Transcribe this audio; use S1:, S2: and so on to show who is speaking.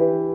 S1: you